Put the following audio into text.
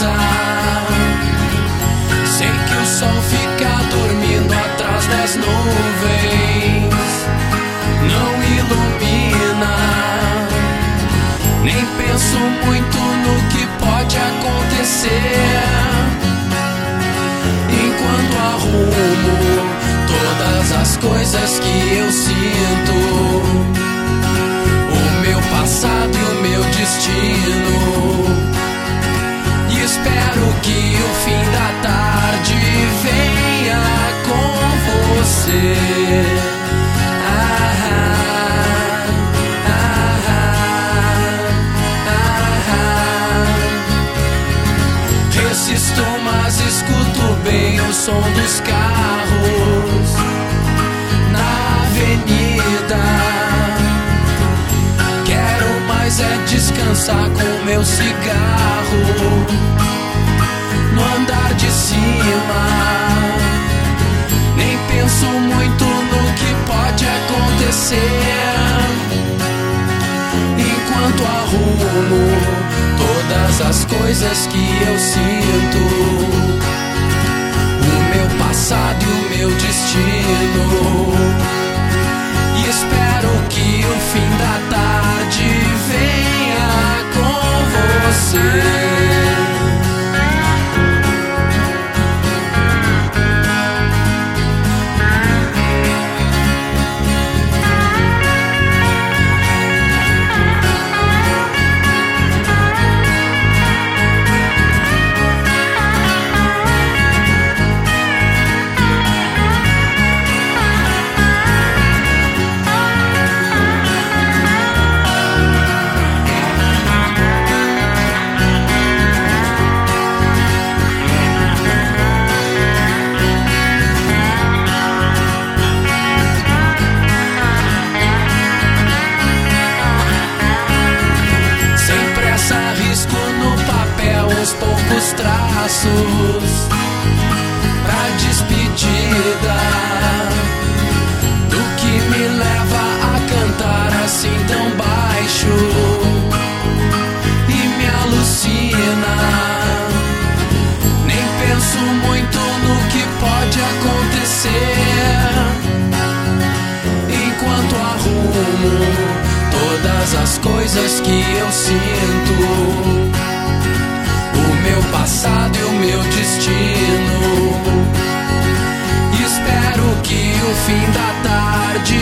cinza. Sei que o sol fica dormindo atrás das nuvens, não ilumina. Nem penso muito no que pode acontecer. Enquanto arrumo todas as coisas que eu sinto, o meu passado e o meu destino. Mas escuto bem o som dos carros na avenida. Quero mais é descansar com meu cigarro no andar de cima. Nem penso muito no que pode acontecer. Enquanto arrumo todas as coisas que eu sinto, meu destino. Risco no papel uns poucos traços pra despedida. Do que me leva a cantar assim tão baixo e me alucina. Nem penso muito no que pode acontecer. Enquanto arrumo todas as coisas que eu sinto, fim da tarde